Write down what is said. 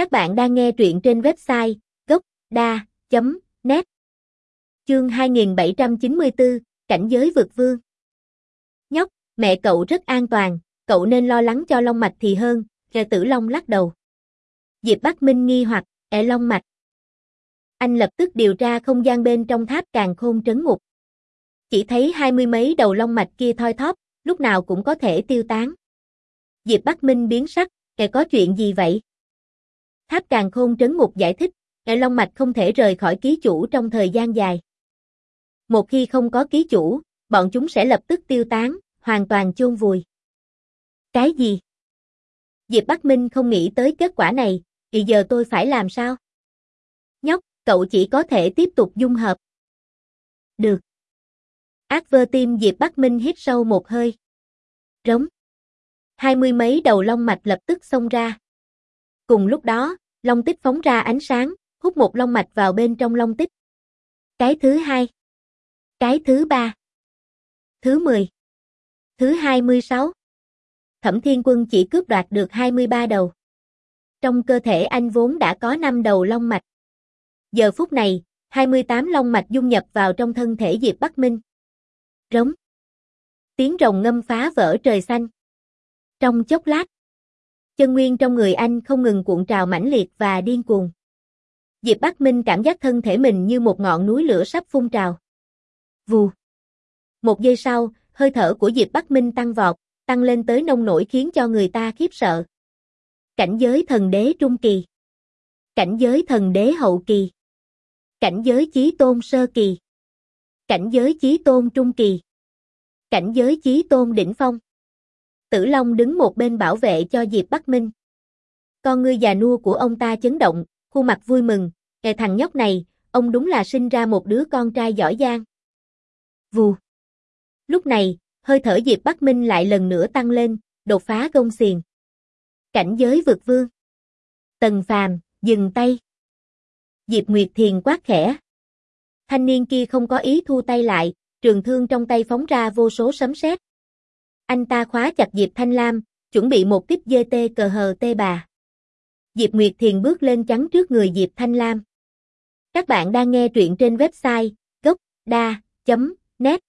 Các bạn đang nghe truyện trên website gocda.net Chương 2794, Cảnh giới vượt vương Nhóc, mẹ cậu rất an toàn, cậu nên lo lắng cho Long Mạch thì hơn, kẻ tử Long lắc đầu. Diệp Bắc Minh nghi hoặc, ẻ Long Mạch. Anh lập tức điều tra không gian bên trong tháp càng khôn trấn ngục. Chỉ thấy hai mươi mấy đầu Long Mạch kia thoi thóp, lúc nào cũng có thể tiêu tán. Diệp Bắc Minh biến sắc, kẻ có chuyện gì vậy? Tháp Càng Khôn trấn ngục giải thích, Ngại Long Mạch không thể rời khỏi ký chủ trong thời gian dài. Một khi không có ký chủ, bọn chúng sẽ lập tức tiêu tán, hoàn toàn chôn vùi. Cái gì? Diệp Bắc Minh không nghĩ tới kết quả này, thì giờ tôi phải làm sao? Nhóc, cậu chỉ có thể tiếp tục dung hợp. Được. Ác vơ tim Diệp Bắc Minh hít sâu một hơi. Rống. Hai mươi mấy đầu long mạch lập tức xông ra. Cùng lúc đó, long tích phóng ra ánh sáng, hút một long mạch vào bên trong long tích. Cái thứ hai. Cái thứ ba. Thứ mười. Thứ hai mươi sáu. Thẩm Thiên Quân chỉ cướp đoạt được 23 đầu. Trong cơ thể anh vốn đã có 5 đầu long mạch. Giờ phút này, 28 long mạch dung nhập vào trong thân thể Diệp Bắc Minh. Rống. Tiếng rồng ngâm phá vỡ trời xanh. Trong chốc lát, chân nguyên trong người anh không ngừng cuộn trào mãnh liệt và điên cuồng. Diệp Bắc Minh cảm giác thân thể mình như một ngọn núi lửa sắp phun trào. Vù. Một giây sau, hơi thở của Diệp Bắc Minh tăng vọt, tăng lên tới nông nổi khiến cho người ta khiếp sợ. Cảnh giới thần đế trung kỳ. Cảnh giới thần đế hậu kỳ. Cảnh giới chí tôn sơ kỳ. Cảnh giới chí tôn trung kỳ. Cảnh giới chí tôn đỉnh phong. Tử Long đứng một bên bảo vệ cho Diệp Bắc Minh. Con ngươi già nua của ông ta chấn động, khuôn mặt vui mừng, kẻ thằng nhóc này, ông đúng là sinh ra một đứa con trai giỏi giang. Vù. Lúc này, hơi thở Diệp Bắc Minh lại lần nữa tăng lên, đột phá gông xiềng. Cảnh giới vượt vương. Tần Phàm, dừng tay. Diệp Nguyệt Thiền quát khẽ. Thanh niên kia không có ý thu tay lại, trường thương trong tay phóng ra vô số sấm sét. Anh ta khóa chặt Diệp Thanh Lam, chuẩn bị một tiếp dê tê cờ hờ tê bà. Diệp Nguyệt Thiền bước lên chắn trước người Diệp Thanh Lam. Các bạn đang nghe truyện trên website gocda.net